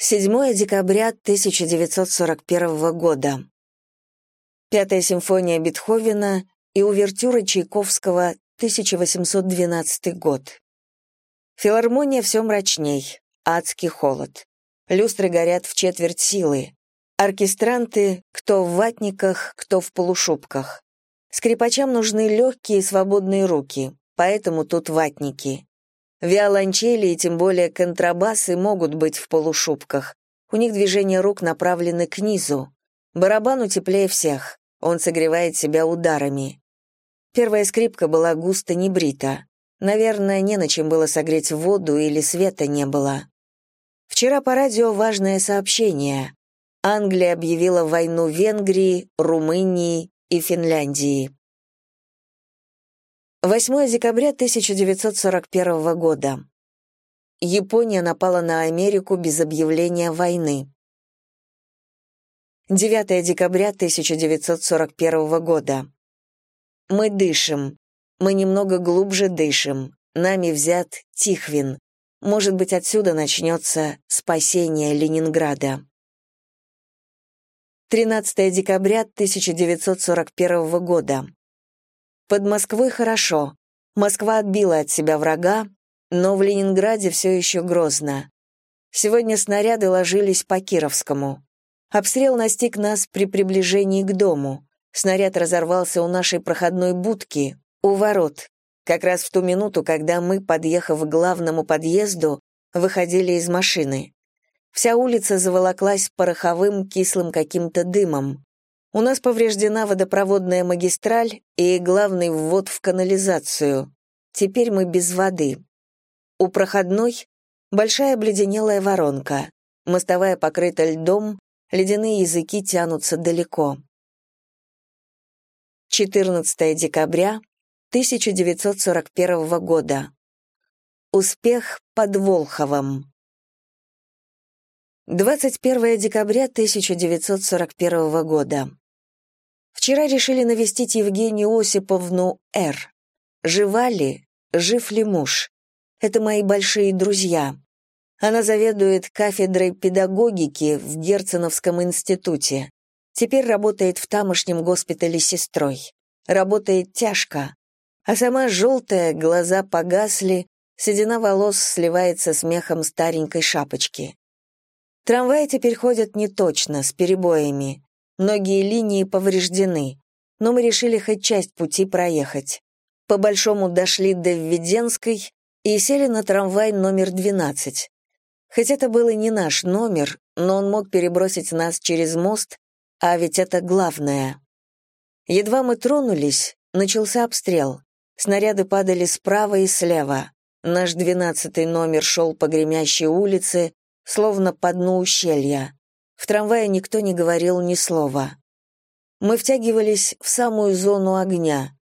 7 декабря 1941 года. Пятая симфония Бетховена и увертюра Чайковского 1812 год. Филармония все мрачней, адский холод. Люстры горят в четверть силы. Оркестранты, кто в ватниках, кто в полушубках. Скрипачам нужны легкие и свободные руки, поэтому тут ватники. Виолончели и тем более контрабасы могут быть в полушубках. У них движения рук направлены к низу. Барабан теплее всех. Он согревает себя ударами. Первая скрипка была густо небрита. Наверное, не на чем было согреть воду или света не было. Вчера по радио важное сообщение. Англия объявила войну Венгрии, Румынии и Финляндии. 8 декабря 1941 года. Япония напала на Америку без объявления войны. 9 декабря 1941 года. Мы дышим. Мы немного глубже дышим. Нами взят Тихвин. Может быть, отсюда начнется спасение Ленинграда. 13 декабря 1941 года. Под Москвой хорошо. Москва отбила от себя врага, но в Ленинграде все еще грозно. Сегодня снаряды ложились по Кировскому. Обстрел настиг нас при приближении к дому. Снаряд разорвался у нашей проходной будки, у ворот, как раз в ту минуту, когда мы, подъехав к главному подъезду, выходили из машины. Вся улица заволоклась пороховым кислым каким-то дымом. У нас повреждена водопроводная магистраль и главный ввод в канализацию. Теперь мы без воды. У проходной большая обледенелая воронка. Мостовая покрыта льдом, ледяные языки тянутся далеко. 14 декабря 1941 года. Успех под Волховом. 21 декабря 1941 года. Вчера решили навестить Евгению Осиповну Р. Жива ли? Жив ли муж? Это мои большие друзья. Она заведует кафедрой педагогики в Герценовском институте. Теперь работает в тамошнем госпитале сестрой. Работает тяжко. А сама желтая, глаза погасли, седина волос сливается с мехом старенькой шапочки. Трамваи теперь ходят не точно, с перебоями. Многие линии повреждены, но мы решили хоть часть пути проехать. По-большому дошли до Введенской и сели на трамвай номер 12. Хоть это был и не наш номер, но он мог перебросить нас через мост, а ведь это главное. Едва мы тронулись, начался обстрел. Снаряды падали справа и слева. Наш двенадцатый номер шел по гремящей улице, словно по дну ущелья. В трамвае никто не говорил ни слова. Мы втягивались в самую зону огня.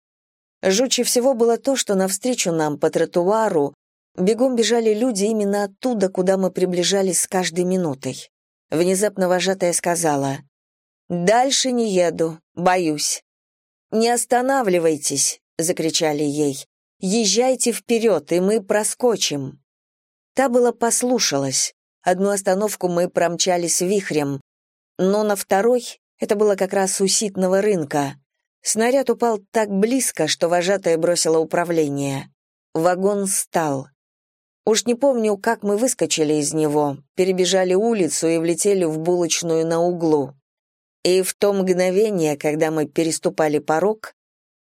Жутче всего было то, что навстречу нам по тротуару бегом бежали люди именно оттуда, куда мы приближались с каждой минутой. Внезапно вожатая сказала, «Дальше не еду, боюсь». «Не останавливайтесь», — закричали ей. «Езжайте вперед, и мы проскочим». Та была послушалась. Одну остановку мы промчались вихрем, но на второй, это было как раз у ситного рынка, снаряд упал так близко, что вожатая бросила управление. Вагон стал. Уж не помню, как мы выскочили из него, перебежали улицу и влетели в булочную на углу. И в то мгновение, когда мы переступали порог,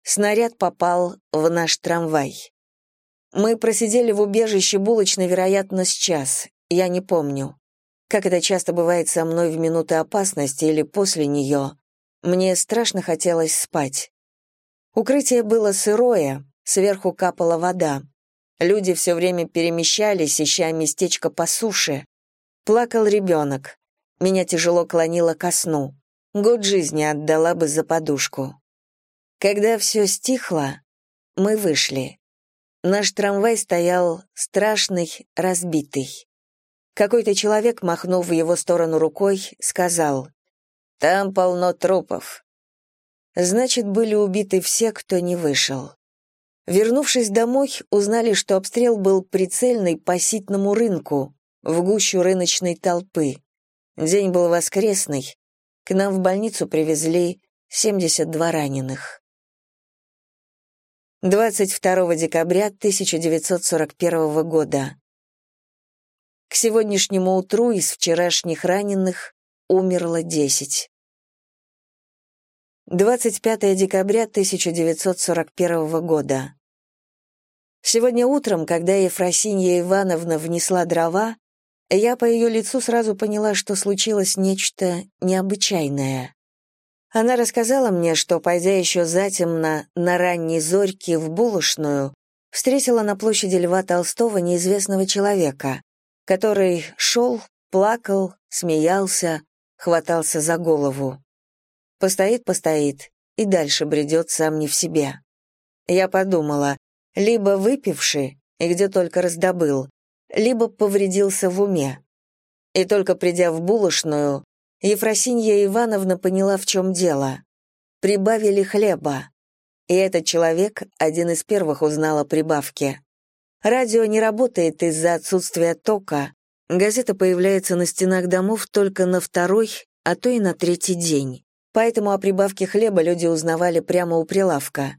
снаряд попал в наш трамвай. Мы просидели в убежище булочной, вероятно, с час, я не помню. Как это часто бывает со мной в минуты опасности или после нее, мне страшно хотелось спать. Укрытие было сырое, сверху капала вода. Люди все время перемещались, ища местечко по суше. Плакал ребенок. Меня тяжело клонило ко сну. Год жизни отдала бы за подушку. Когда все стихло, мы вышли. Наш трамвай стоял страшный, разбитый. Какой-то человек, махнув в его сторону рукой, сказал, «Там полно трупов». Значит, были убиты все, кто не вышел. Вернувшись домой, узнали, что обстрел был прицельный по ситному рынку, в гущу рыночной толпы. День был воскресный. К нам в больницу привезли 72 раненых. 22 декабря 1941 года. К сегодняшнему утру из вчерашних раненых умерло 10. 25 декабря 1941 года. Сегодня утром, когда Ефросинья Ивановна внесла дрова, я по ее лицу сразу поняла, что случилось нечто необычайное. Она рассказала мне, что, пойдя еще затемно на ранней зорьке в булочную, встретила на площади Льва Толстого неизвестного человека, который шел, плакал, смеялся, хватался за голову. Постоит-постоит и дальше бредет сам не в себе. Я подумала, либо выпивший, и где только раздобыл, либо повредился в уме. И только придя в булочную, Ефросинья Ивановна поняла, в чем дело. Прибавили хлеба. И этот человек один из первых узнал о прибавке. Радио не работает из-за отсутствия тока, газета появляется на стенах домов только на второй, а то и на третий день. Поэтому о прибавке хлеба люди узнавали прямо у прилавка.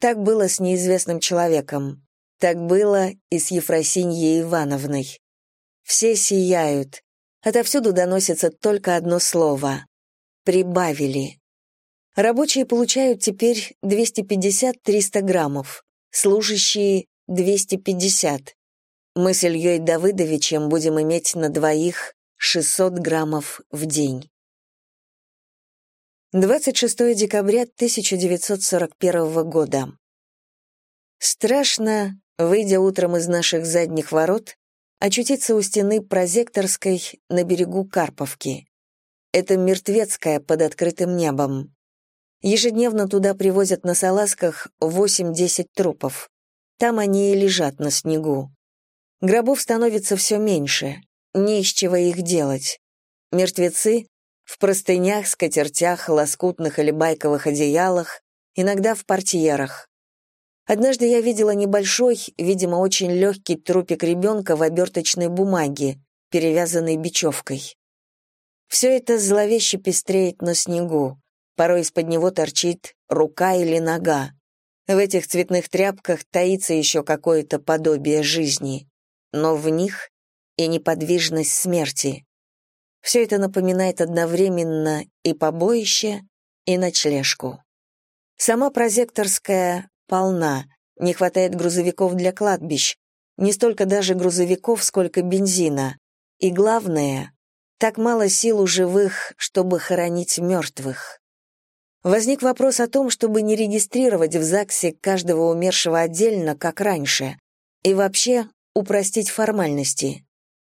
Так было с неизвестным человеком. Так было и с Ефросиньей Ивановной. Все сияют. Отовсюду доносится только одно слово. Прибавили. Рабочие получают теперь 250-300 граммов, служащие — 250. Мы с Ильей Давыдовичем будем иметь на двоих 600 граммов в день. 26 декабря 1941 года. Страшно, выйдя утром из наших задних ворот, очутиться у стены прозекторской на берегу Карповки. Это мертвецкая под открытым небом. Ежедневно туда привозят на салазках 8-10 трупов. Там они и лежат на снегу. Гробов становится все меньше, не из чего их делать. Мертвецы в простынях, скатертях, лоскутных или байковых одеялах, иногда в портьерах. Однажды я видела небольшой, видимо, очень легкий трупик ребенка в оберточной бумаге, перевязанной бечевкой. Все это зловеще пестреет на снегу, порой из-под него торчит рука или нога. В этих цветных тряпках таится еще какое-то подобие жизни, но в них и неподвижность смерти. Все это напоминает одновременно и побоище, и ночлежку. Сама прозекторская полна, не хватает грузовиков для кладбищ, не столько даже грузовиков, сколько бензина. И главное, так мало сил у живых, чтобы хоронить мертвых. Возник вопрос о том, чтобы не регистрировать в ЗАГСе каждого умершего отдельно, как раньше, и вообще упростить формальности.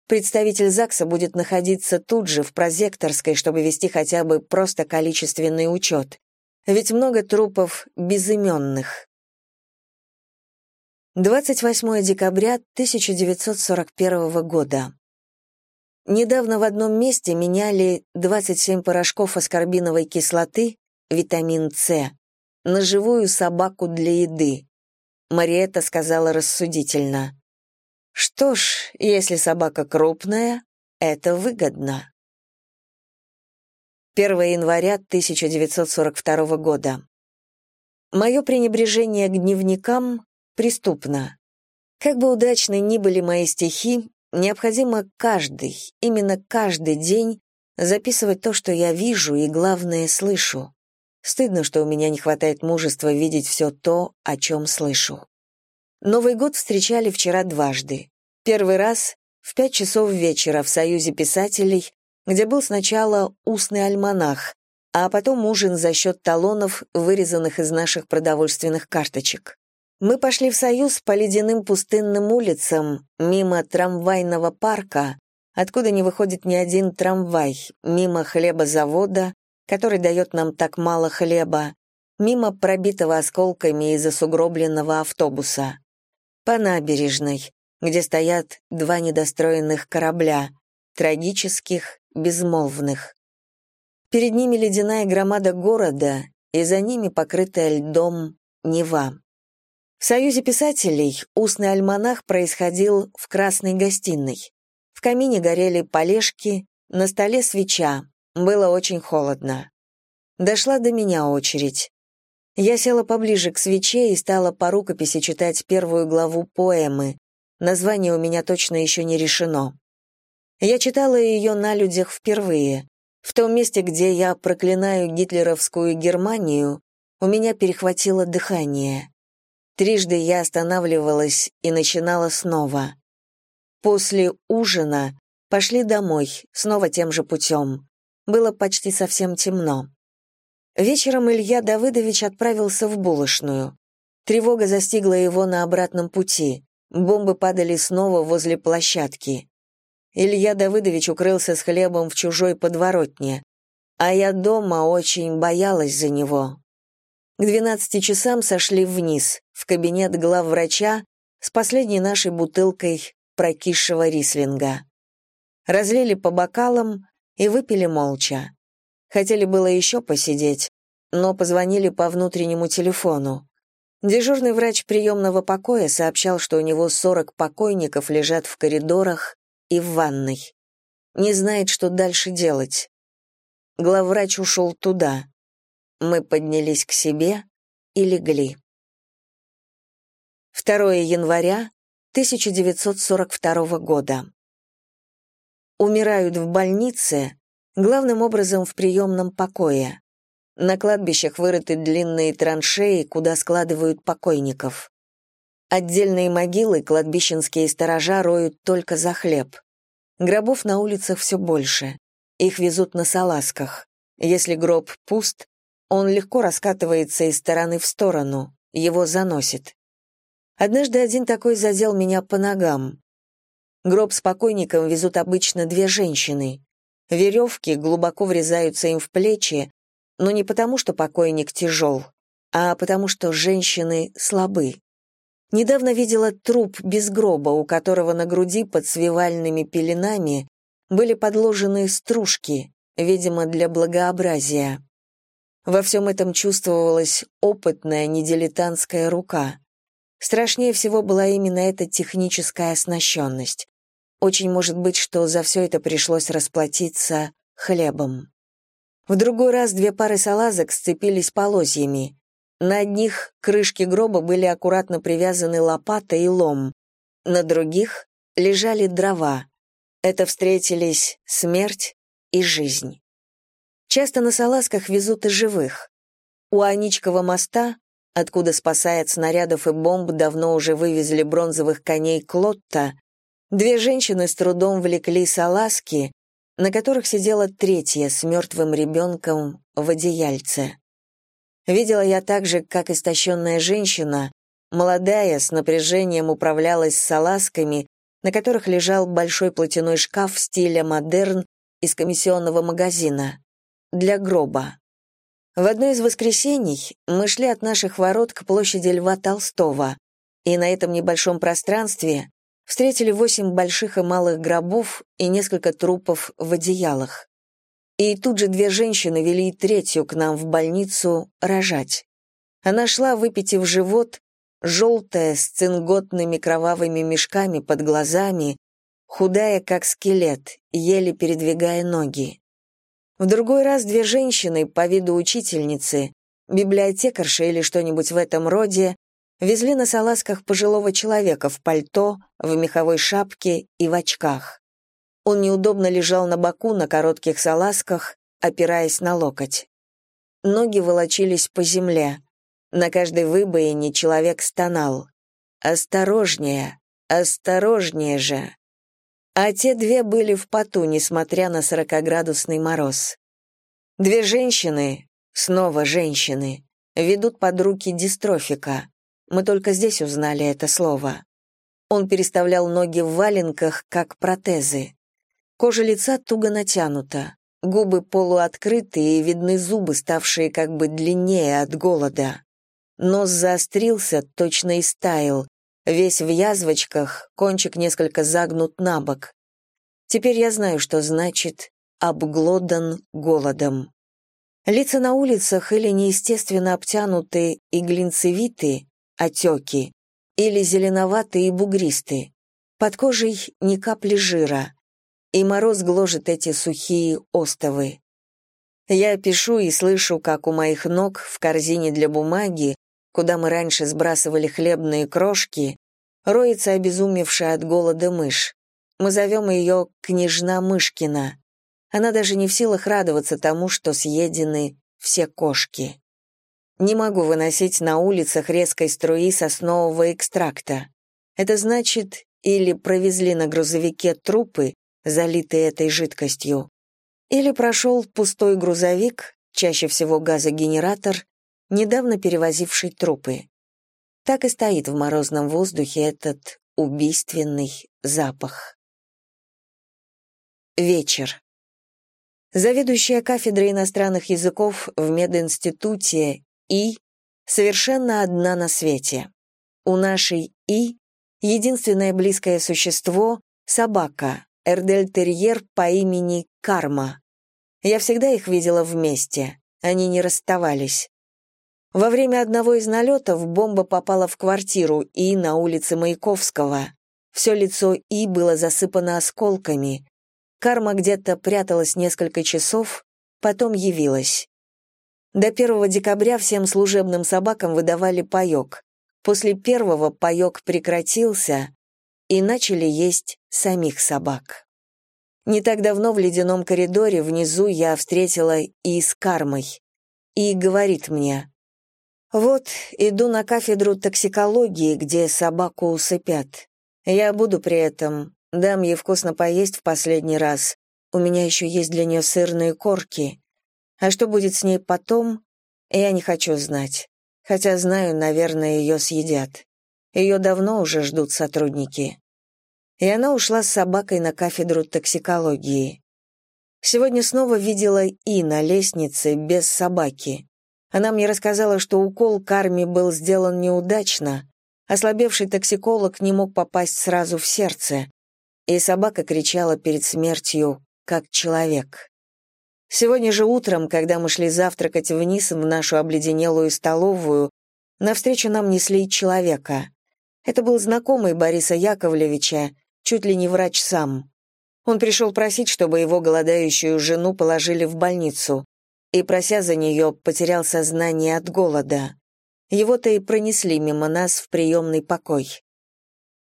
Представитель ЗАГСа будет находиться тут же, в прозекторской, чтобы вести хотя бы просто количественный учет. Ведь много трупов безыменных. 28 декабря 1941 года. Недавно в одном месте меняли 27 порошков аскорбиновой кислоты, витамин С, на живую собаку для еды. Мариетта сказала рассудительно. Что ж, если собака крупная, это выгодно. 1 января 1942 года. Мое пренебрежение к дневникам преступно. Как бы удачны ни были мои стихи, необходимо каждый, именно каждый день записывать то, что я вижу и, главное, слышу. Стыдно, что у меня не хватает мужества видеть все то, о чем слышу. Новый год встречали вчера дважды. Первый раз в пять часов вечера в Союзе писателей, где был сначала устный альманах, а потом ужин за счет талонов, вырезанных из наших продовольственных карточек. Мы пошли в Союз по ледяным пустынным улицам, мимо трамвайного парка, откуда не выходит ни один трамвай, мимо хлебозавода, который дает нам так мало хлеба, мимо пробитого осколками из-за сугробленного автобуса по набережной, где стоят два недостроенных корабля, трагических, безмолвных. Перед ними ледяная громада города, и за ними покрытая льдом Нева. В Союзе писателей устный альманах происходил в Красной гостиной. В камине горели полежки, на столе свеча. Было очень холодно. Дошла до меня очередь. Я села поближе к свече и стала по рукописи читать первую главу поэмы. Название у меня точно еще не решено. Я читала ее на людях впервые. В том месте, где я проклинаю гитлеровскую Германию, у меня перехватило дыхание. Трижды я останавливалась и начинала снова. После ужина пошли домой, снова тем же путем. Было почти совсем темно. Вечером Илья Давыдович отправился в булочную. Тревога застигла его на обратном пути. Бомбы падали снова возле площадки. Илья Давыдович укрылся с хлебом в чужой подворотне, а я дома очень боялась за него. К двенадцати часам сошли вниз, в кабинет главврача с последней нашей бутылкой прокисшего рислинга. Разлили по бокалам и выпили молча. Хотели было еще посидеть, но позвонили по внутреннему телефону. Дежурный врач приемного покоя сообщал, что у него 40 покойников лежат в коридорах и в ванной. Не знает, что дальше делать. Главврач ушел туда. Мы поднялись к себе и легли. 2 января 1942 года. Умирают в больнице, главным образом в приемном покое. На кладбищах вырыты длинные траншеи, куда складывают покойников. Отдельные могилы кладбищенские сторожа роют только за хлеб. Гробов на улицах все больше. Их везут на салазках. Если гроб пуст, он легко раскатывается из стороны в сторону, его заносит. Однажды один такой задел меня по ногам. Гроб с покойником везут обычно две женщины. Веревки глубоко врезаются им в плечи, но не потому, что покойник тяжел, а потому, что женщины слабы. Недавно видела труп без гроба, у которого на груди под свивальными пеленами были подложены стружки, видимо, для благообразия. Во всем этом чувствовалась опытная, недилетантская рука. Страшнее всего была именно эта техническая оснащенность. Очень может быть, что за все это пришлось расплатиться хлебом. В другой раз две пары салазок сцепились полозьями. На одних крышки гроба были аккуратно привязаны лопата и лом, на других лежали дрова. Это встретились смерть и жизнь. Часто на салазках везут и живых. У Аничкова моста, откуда спасая от снарядов и бомб давно уже вывезли бронзовых коней Клотта, Две женщины с трудом влекли салазки, на которых сидела третья с мертвым ребенком в одеяльце. Видела я также, как истощенная женщина, молодая, с напряжением управлялась салазками, на которых лежал большой платяной шкаф стиля модерн из комиссионного магазина для гроба. В одно из воскресений мы шли от наших ворот к площади Льва Толстого, и на этом небольшом пространстве встретили восемь больших и малых гробов и несколько трупов в одеялах. И тут же две женщины вели третью к нам в больницу рожать. Она шла, выпитив живот, желтая, с цинготными кровавыми мешками под глазами, худая, как скелет, еле передвигая ноги. В другой раз две женщины, по виду учительницы, библиотекарша или что-нибудь в этом роде, везли на салазках пожилого человека в пальто, в меховой шапке и в очках. Он неудобно лежал на боку на коротких салазках, опираясь на локоть. Ноги волочились по земле. На каждой выбоине человек стонал. «Осторожнее! Осторожнее же!» А те две были в поту, несмотря на сорокоградусный мороз. Две женщины, снова женщины, ведут под руки дистрофика. Мы только здесь узнали это слово. Он переставлял ноги в валенках, как протезы. Кожа лица туго натянута, губы полуоткрыты и видны зубы, ставшие как бы длиннее от голода. Нос заострился, точно истаял, весь в язвочках, кончик несколько загнут на бок. Теперь я знаю, что значит «обглодан голодом». Лица на улицах или неестественно обтянуты и глинцевиты, отеки, или зеленоватые и бугристые. Под кожей ни капли жира, и мороз гложет эти сухие остовы. Я пишу и слышу, как у моих ног в корзине для бумаги, куда мы раньше сбрасывали хлебные крошки, роется обезумевшая от голода мышь. Мы зовем ее «Княжна Мышкина». Она даже не в силах радоваться тому, что съедены все кошки. Не могу выносить на улицах резкой струи соснового экстракта. Это значит, или провезли на грузовике трупы, залитые этой жидкостью, или прошел пустой грузовик, чаще всего газогенератор, недавно перевозивший трупы. Так и стоит в морозном воздухе этот убийственный запах. Вечер. Заведующая кафедрой иностранных языков в мединституте И совершенно одна на свете. У нашей И единственное близкое существо — собака, эрдельтерьер по имени Карма. Я всегда их видела вместе, они не расставались. Во время одного из налетов бомба попала в квартиру И на улице Маяковского. Все лицо И было засыпано осколками. Карма где-то пряталась несколько часов, потом явилась. До 1 декабря всем служебным собакам выдавали паёк. После первого паёк прекратился, и начали есть самих собак. Не так давно в ледяном коридоре внизу я встретила И с Кармой. И говорит мне, вот, иду на кафедру токсикологии, где собаку усыпят. Я буду при этом, дам ей вкусно поесть в последний раз. У меня еще есть для нее сырные корки. А что будет с ней потом, я не хочу знать. Хотя знаю, наверное, ее съедят. Ее давно уже ждут сотрудники. И она ушла с собакой на кафедру токсикологии. Сегодня снова видела И на лестнице без собаки. Она мне рассказала, что укол карми был сделан неудачно, ослабевший токсиколог не мог попасть сразу в сердце, и собака кричала перед смертью, как человек. Сегодня же утром, когда мы шли завтракать вниз в нашу обледенелую столовую, навстречу нам несли человека. Это был знакомый Бориса Яковлевича, чуть ли не врач сам. Он пришел просить, чтобы его голодающую жену положили в больницу и, прося за нее, потерял сознание от голода. Его-то и пронесли мимо нас в приемный покой.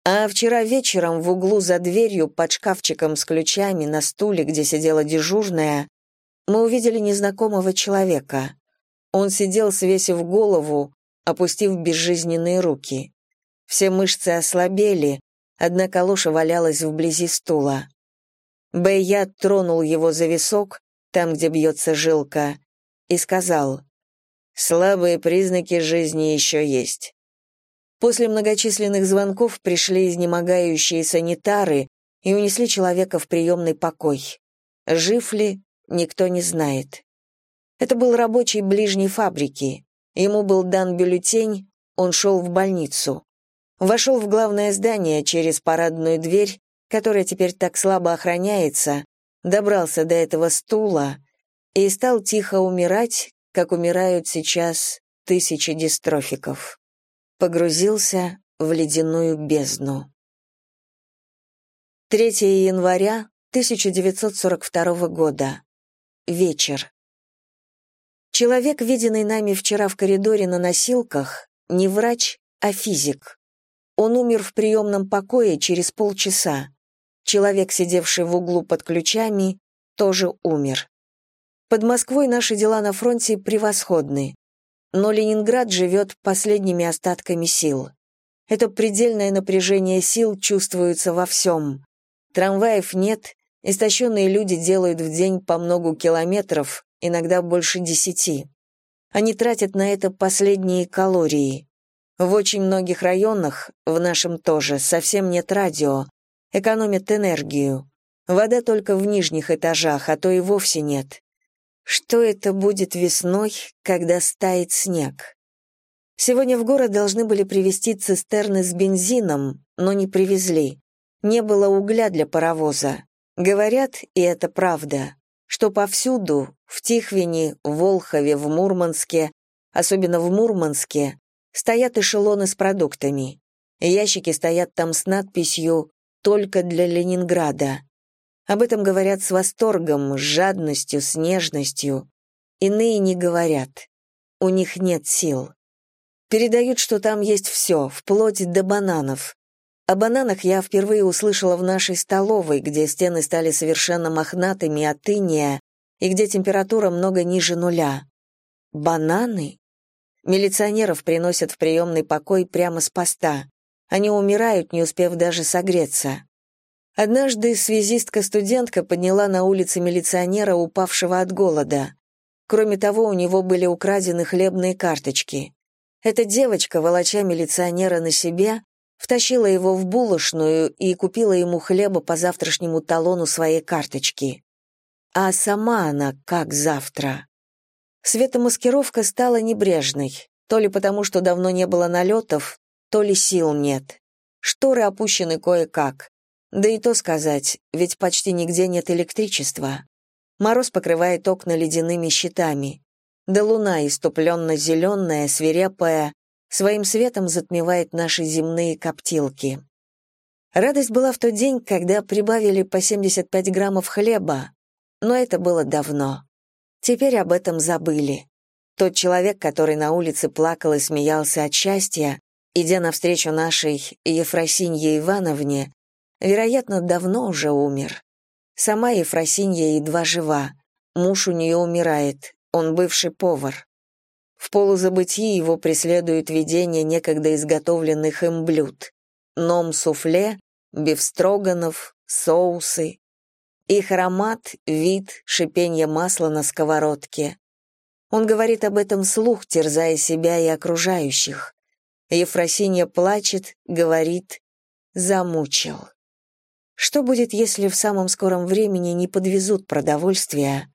А вчера вечером в углу за дверью под шкафчиком с ключами на стуле, где сидела дежурная, мы увидели незнакомого человека. Он сидел, свесив голову, опустив безжизненные руки. Все мышцы ослабели, одна калоша валялась вблизи стула. Бэйя тронул его за висок, там, где бьется жилка, и сказал, «Слабые признаки жизни еще есть». После многочисленных звонков пришли изнемогающие санитары и унесли человека в приемный покой. Жив ли, никто не знает. Это был рабочий ближней фабрики. Ему был дан бюллетень, он шел в больницу. Вошел в главное здание через парадную дверь, которая теперь так слабо охраняется, добрался до этого стула и стал тихо умирать, как умирают сейчас тысячи дистрофиков. Погрузился в ледяную бездну. 3 января 1942 года. Вечер. Человек, виденный нами вчера в коридоре на носилках, не врач, а физик. Он умер в приемном покое через полчаса. Человек, сидевший в углу под ключами, тоже умер. Под Москвой наши дела на фронте превосходны, но Ленинград живет последними остатками сил. Это предельное напряжение сил чувствуется во всем. Трамваев нет, истощенные люди делают в день по многу километров, иногда больше десяти. Они тратят на это последние калории. В очень многих районах, в нашем тоже, совсем нет радио, экономят энергию. Вода только в нижних этажах, а то и вовсе нет. Что это будет весной, когда стает снег? Сегодня в город должны были привезти цистерны с бензином, но не привезли. Не было угля для паровоза. Говорят, и это правда, что повсюду, в Тихвине, в Волхове, в Мурманске, особенно в Мурманске, стоят эшелоны с продуктами. Ящики стоят там с надписью только для Ленинграда. Об этом говорят с восторгом, с жадностью, с нежностью. Иные не говорят. У них нет сил. Передают, что там есть все, вплоть до бананов. О бананах я впервые услышала в нашей столовой, где стены стали совершенно мохнатыми от иния и где температура много ниже нуля. Бананы? Милиционеров приносят в приемный покой прямо с поста. Они умирают, не успев даже согреться. Однажды связистка-студентка подняла на улице милиционера, упавшего от голода. Кроме того, у него были украдены хлебные карточки. Эта девочка, волоча милиционера на себе, втащила его в булочную и купила ему хлеба по завтрашнему талону своей карточки. А сама она как завтра? Светомаскировка стала небрежной, то ли потому, что давно не было налетов, то ли сил нет. Шторы опущены кое-как. Да и то сказать, ведь почти нигде нет электричества. Мороз покрывает окна ледяными щитами. Да луна, иступленно-зеленая, свирепая, своим светом затмевает наши земные коптилки. Радость была в тот день, когда прибавили по 75 граммов хлеба, но это было давно. Теперь об этом забыли. Тот человек, который на улице плакал и смеялся от счастья, идя навстречу нашей Ефросинье Ивановне, Вероятно, давно уже умер. Сама Ефросинья едва жива. Муж у нее умирает, он бывший повар. В полузабытии его преследует видение некогда изготовленных им блюд. Ном-суфле, бифстроганов, соусы. Их аромат, вид, шипение масла на сковородке. Он говорит об этом вслух, терзая себя и окружающих. Ефросинья плачет, говорит «замучил». Что будет, если в самом скором времени не подвезут продовольствия,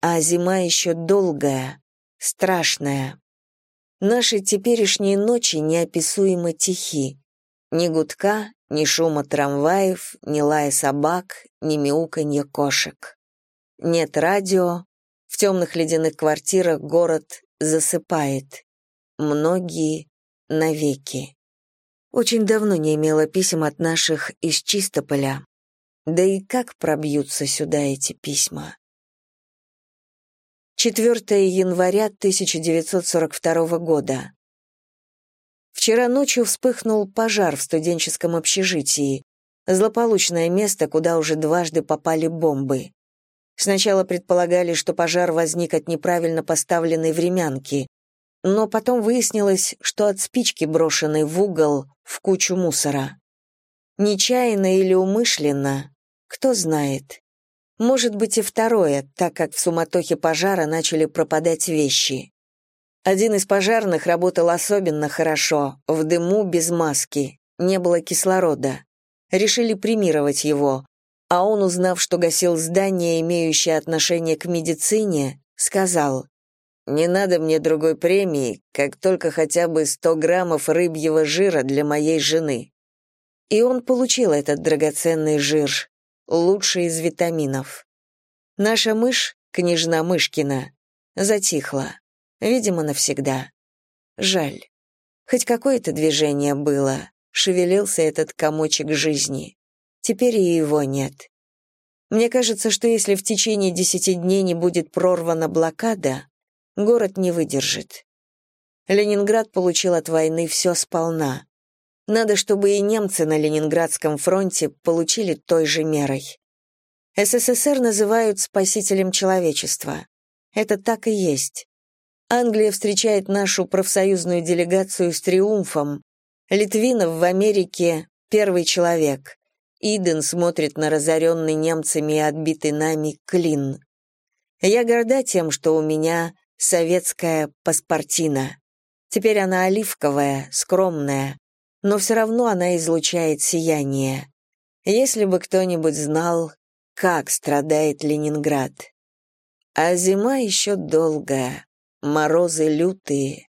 а зима еще долгая, страшная? Наши теперешние ночи неописуемо тихи. Ни гудка, ни шума трамваев, ни лая собак, ни мяуканья кошек. Нет радио, в темных ледяных квартирах город засыпает. Многие навеки. Очень давно не имела писем от наших из Чистополя. Да и как пробьются сюда эти письма? 4 января 1942 года. Вчера ночью вспыхнул пожар в студенческом общежитии, злополучное место, куда уже дважды попали бомбы. Сначала предполагали, что пожар возник от неправильно поставленной времянки, но потом выяснилось, что от спички, брошенной в угол, в кучу мусора. Нечаянно или умышленно, кто знает. Может быть и второе, так как в суматохе пожара начали пропадать вещи. Один из пожарных работал особенно хорошо, в дыму без маски, не было кислорода. Решили премировать его, а он, узнав, что гасил здание, имеющее отношение к медицине, сказал, не надо мне другой премии, как только хотя бы 100 граммов рыбьего жира для моей жены. И он получил этот драгоценный жир, лучший из витаминов. Наша мышь, княжна Мышкина, затихла, видимо, навсегда. Жаль. Хоть какое-то движение было, шевелился этот комочек жизни. Теперь и его нет. Мне кажется, что если в течение десяти дней не будет прорвана блокада, город не выдержит. Ленинград получил от войны все сполна. Надо, чтобы и немцы на Ленинградском фронте получили той же мерой. СССР называют спасителем человечества. Это так и есть. Англия встречает нашу профсоюзную делегацию с триумфом. Литвинов в Америке — первый человек. Иден смотрит на разоренный немцами и отбитый нами клин. Я горда тем, что у меня советская паспортина. Теперь она оливковая, скромная, но все равно она излучает сияние. Если бы кто-нибудь знал, как страдает Ленинград. А зима еще долгая, морозы лютые.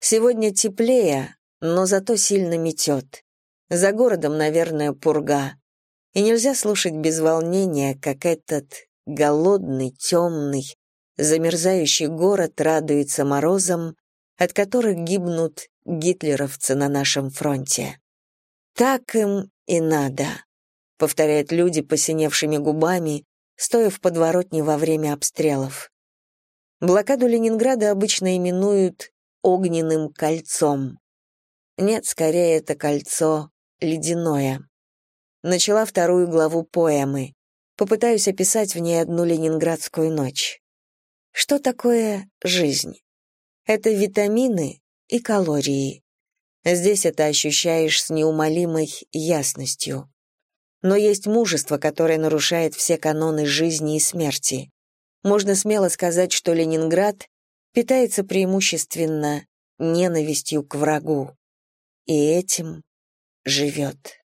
Сегодня теплее, но зато сильно метет. За городом, наверное, пурга. И нельзя слушать без волнения, как этот голодный, темный, замерзающий город радуется морозам, от которых гибнут гитлеровцы на нашем фронте. Так им и надо. повторяют люди посиневшими губами, стоя в подворотне во время обстрелов. Блокаду Ленинграда обычно именуют «огненным кольцом». Нет, скорее это кольцо ледяное. Начала вторую главу поэмы. Попытаюсь описать в ней одну ленинградскую ночь. Что такое жизнь? Это витамины и калории. Здесь это ощущаешь с неумолимой ясностью. Но есть мужество, которое нарушает все каноны жизни и смерти. Можно смело сказать, что Ленинград питается преимущественно ненавистью к врагу. И этим живет.